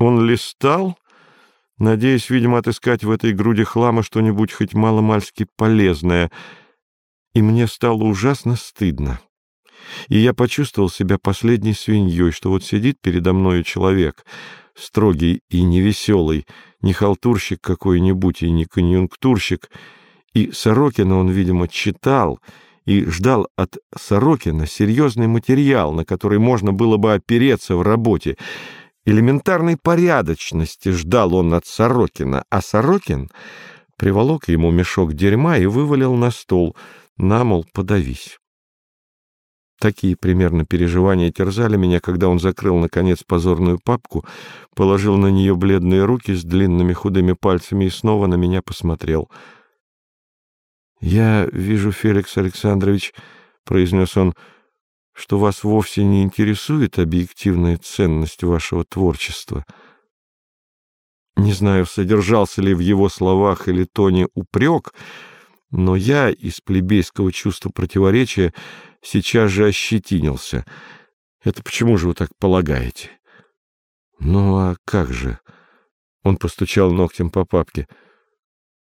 Он листал, надеясь, видимо, отыскать в этой груди хлама что-нибудь хоть маломальски полезное, и мне стало ужасно стыдно. И я почувствовал себя последней свиньей, что вот сидит передо мною человек, строгий и невеселый, не халтурщик какой-нибудь и не конъюнктурщик, и Сорокина он, видимо, читал и ждал от Сорокина серьезный материал, на который можно было бы опереться в работе, Элементарной порядочности ждал он от Сорокина, а Сорокин приволок ему мешок дерьма и вывалил на стол. На, мол, подавись. Такие примерно переживания терзали меня, когда он закрыл, наконец, позорную папку, положил на нее бледные руки с длинными худыми пальцами и снова на меня посмотрел. — Я вижу, Феликс Александрович, — произнес он, — что вас вовсе не интересует объективная ценность вашего творчества. Не знаю, содержался ли в его словах или тоне упрек, но я из плебейского чувства противоречия сейчас же ощетинился. Это почему же вы так полагаете? Ну а как же? Он постучал ногтем по папке.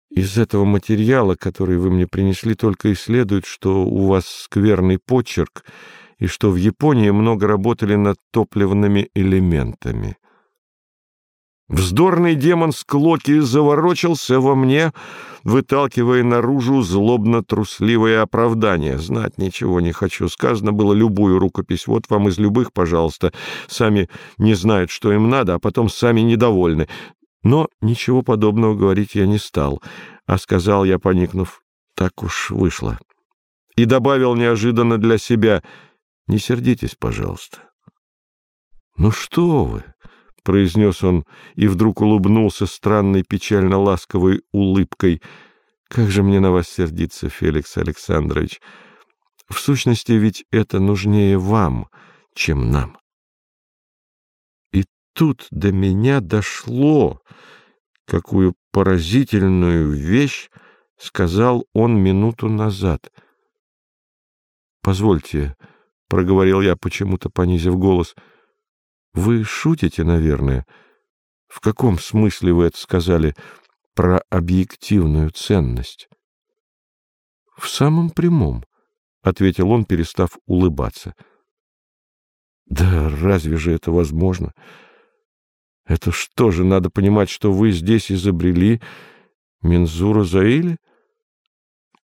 Из этого материала, который вы мне принесли, только и следует, что у вас скверный почерк — и что в Японии много работали над топливными элементами. Вздорный демон Склоки заворочился во мне, выталкивая наружу злобно-трусливое оправдание. Знать ничего не хочу. Сказано было любую рукопись. Вот вам из любых, пожалуйста. Сами не знают, что им надо, а потом сами недовольны. Но ничего подобного говорить я не стал, а сказал я, поникнув, так уж вышло. И добавил неожиданно для себя — не сердитесь, пожалуйста. — Ну что вы! — произнес он и вдруг улыбнулся странной печально-ласковой улыбкой. — Как же мне на вас сердиться, Феликс Александрович! В сущности, ведь это нужнее вам, чем нам. И тут до меня дошло, какую поразительную вещь сказал он минуту назад. — Позвольте, —— проговорил я, почему-то понизив голос. — Вы шутите, наверное? В каком смысле вы это сказали про объективную ценность? — В самом прямом, — ответил он, перестав улыбаться. — Да разве же это возможно? Это что же, надо понимать, что вы здесь изобрели мензуру Заили?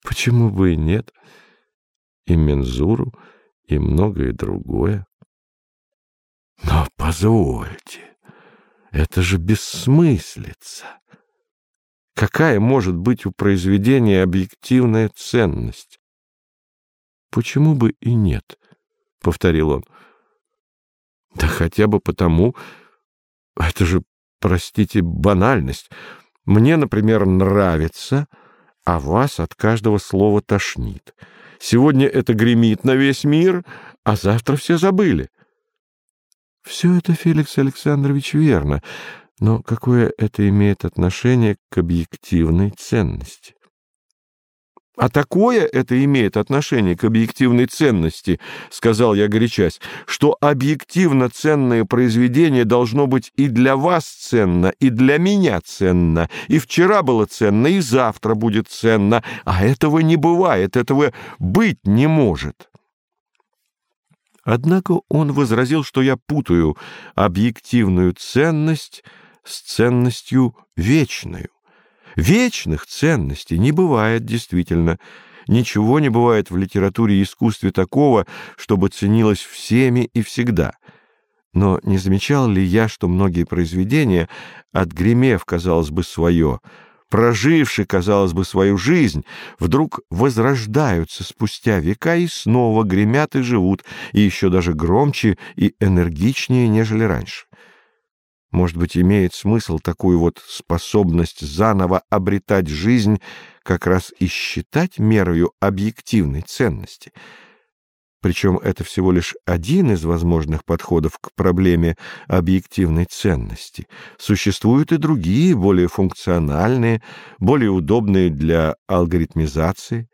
Почему бы и нет? И мензуру и многое другое. Но позвольте, это же бессмыслица. Какая может быть у произведения объективная ценность? Почему бы и нет, — повторил он. Да хотя бы потому, это же, простите, банальность. Мне, например, нравится, а вас от каждого слова тошнит. Сегодня это гремит на весь мир, а завтра все забыли. Все это, Феликс Александрович, верно, но какое это имеет отношение к объективной ценности? — А такое это имеет отношение к объективной ценности, — сказал я горячась, — что объективно ценное произведение должно быть и для вас ценно, и для меня ценно, и вчера было ценно, и завтра будет ценно, а этого не бывает, этого быть не может. Однако он возразил, что я путаю объективную ценность с ценностью вечную. Вечных ценностей не бывает действительно. Ничего не бывает в литературе и искусстве такого, чтобы ценилось всеми и всегда. Но не замечал ли я, что многие произведения, отгремев, казалось бы, свое, проживши, казалось бы, свою жизнь, вдруг возрождаются спустя века и снова гремят и живут, и еще даже громче и энергичнее, нежели раньше. Может быть, имеет смысл такую вот способность заново обретать жизнь как раз и считать мерою объективной ценности. Причем это всего лишь один из возможных подходов к проблеме объективной ценности. Существуют и другие, более функциональные, более удобные для алгоритмизации.